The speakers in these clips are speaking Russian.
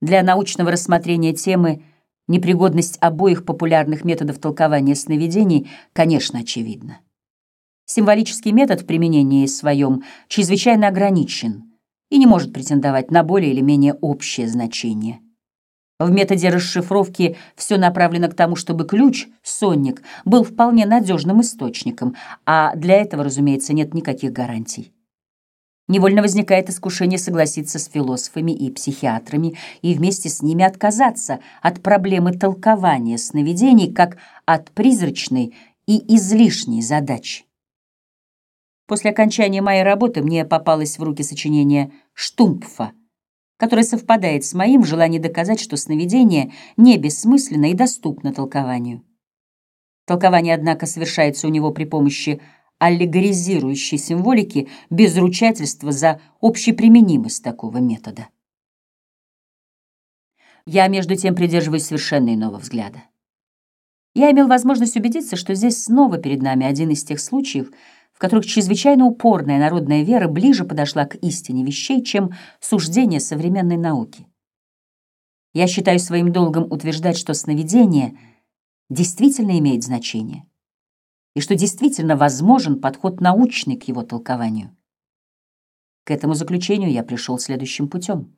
Для научного рассмотрения темы непригодность обоих популярных методов толкования сновидений, конечно, очевидна. Символический метод в применении своем чрезвычайно ограничен и не может претендовать на более или менее общее значение. В методе расшифровки все направлено к тому, чтобы ключ, сонник, был вполне надежным источником, а для этого, разумеется, нет никаких гарантий. Невольно возникает искушение согласиться с философами и психиатрами и вместе с ними отказаться от проблемы толкования сновидений как от призрачной и излишней задачи. После окончания моей работы мне попалось в руки сочинение Штумпфа, которое совпадает с моим в желании доказать, что сновидение не бессмысленно и доступно толкованию. Толкование, однако, совершается у него при помощи аллегоризирующей символики без ручательства за общеприменимость такого метода. Я, между тем, придерживаюсь совершенно иного взгляда. Я имел возможность убедиться, что здесь снова перед нами один из тех случаев, в которых чрезвычайно упорная народная вера ближе подошла к истине вещей, чем суждение современной науки. Я считаю своим долгом утверждать, что сновидение действительно имеет значение, и что действительно возможен подход научный к его толкованию. К этому заключению я пришел следующим путем.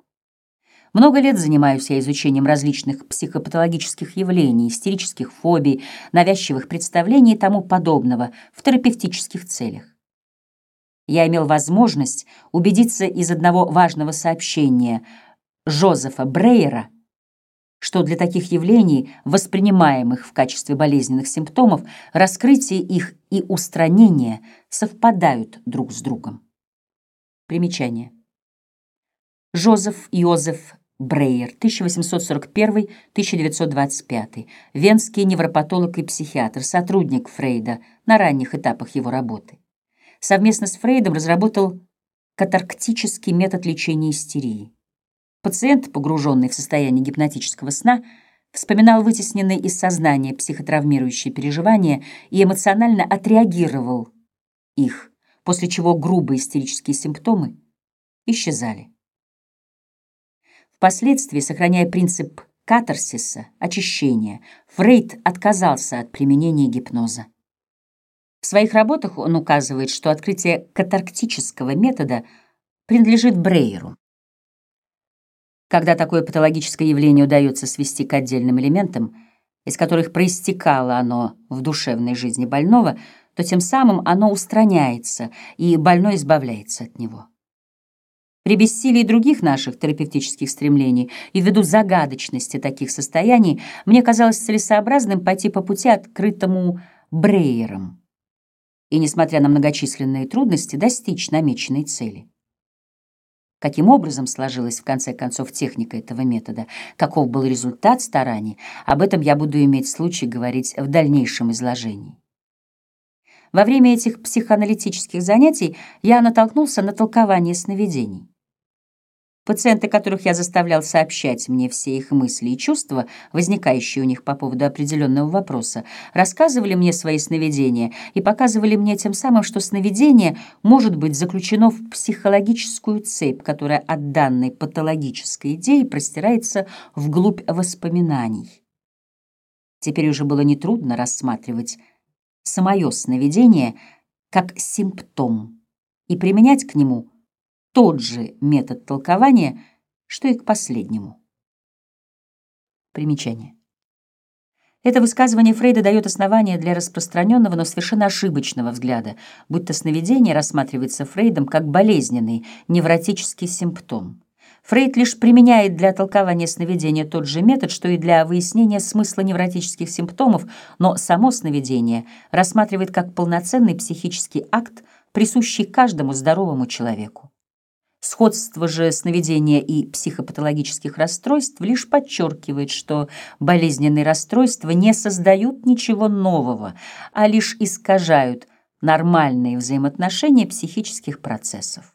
Много лет занимаюсь я изучением различных психопатологических явлений, истерических фобий, навязчивых представлений и тому подобного в терапевтических целях. Я имел возможность убедиться из одного важного сообщения Жозефа Брейера, что для таких явлений, воспринимаемых в качестве болезненных симптомов, раскрытие их и устранение совпадают друг с другом. Примечание. Жозеф Йозеф Брейер, 1841-1925, венский невропатолог и психиатр, сотрудник Фрейда на ранних этапах его работы. Совместно с Фрейдом разработал катарктический метод лечения истерии. Пациент, погруженный в состояние гипнотического сна, вспоминал вытесненные из сознания психотравмирующие переживания и эмоционально отреагировал их, после чего грубые истерические симптомы исчезали. Впоследствии, сохраняя принцип катарсиса, очищения, Фрейд отказался от применения гипноза. В своих работах он указывает, что открытие катарктического метода принадлежит Брейеру. Когда такое патологическое явление удается свести к отдельным элементам, из которых проистекало оно в душевной жизни больного, то тем самым оно устраняется, и больной избавляется от него. При бессилии других наших терапевтических стремлений и ввиду загадочности таких состояний мне казалось целесообразным пойти по пути, открытому Брейером, и, несмотря на многочисленные трудности, достичь намеченной цели. Каким образом сложилась в конце концов техника этого метода, каков был результат стараний, об этом я буду иметь случай говорить в дальнейшем изложении. Во время этих психоаналитических занятий я натолкнулся на толкование сновидений. Пациенты, которых я заставлял сообщать мне все их мысли и чувства, возникающие у них по поводу определенного вопроса, рассказывали мне свои сновидения и показывали мне тем самым, что сновидение может быть заключено в психологическую цепь, которая от данной патологической идеи простирается вглубь воспоминаний. Теперь уже было нетрудно рассматривать самое сновидение как симптом и применять к нему – тот же метод толкования, что и к последнему. Примечание. Это высказывание Фрейда дает основание для распространенного, но совершенно ошибочного взгляда, будто сновидение рассматривается Фрейдом как болезненный невротический симптом. Фрейд лишь применяет для толкования сновидения тот же метод, что и для выяснения смысла невротических симптомов, но само сновидение рассматривает как полноценный психический акт, присущий каждому здоровому человеку. Сходство же сновидения и психопатологических расстройств лишь подчеркивает, что болезненные расстройства не создают ничего нового, а лишь искажают нормальные взаимоотношения психических процессов.